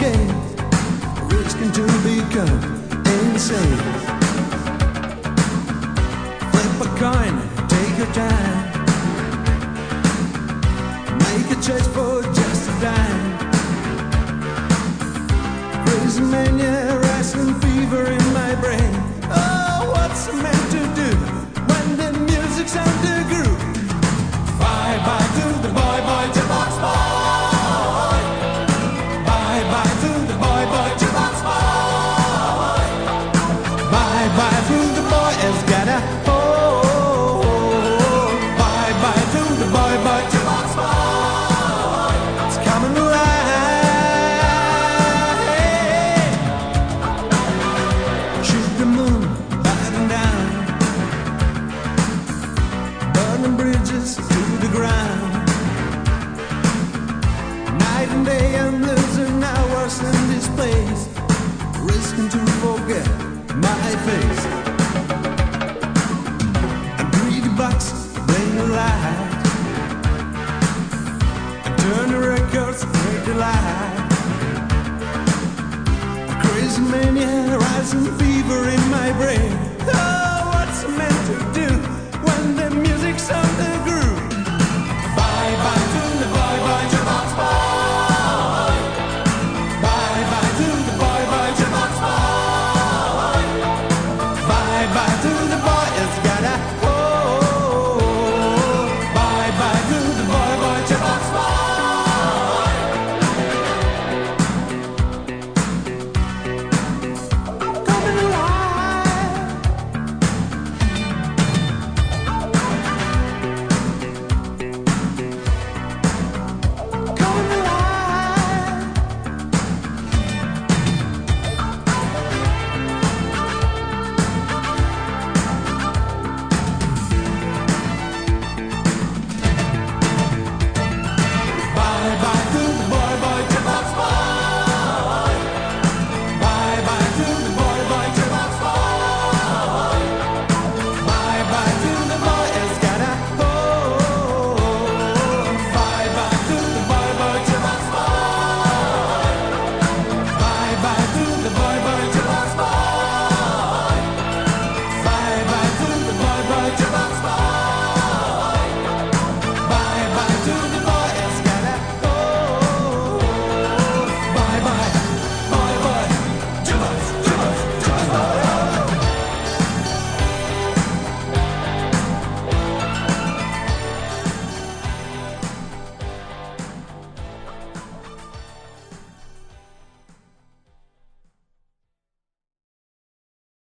his risking to become insane. Flip a coin, take your time. Make a chase for just a dime. Raising mania, wrestling fever to the ground. Night and day, I'm losing hours in this place, risking to forget my face. A box, the light, and turn the records, break the light. Crazy mania, rising fever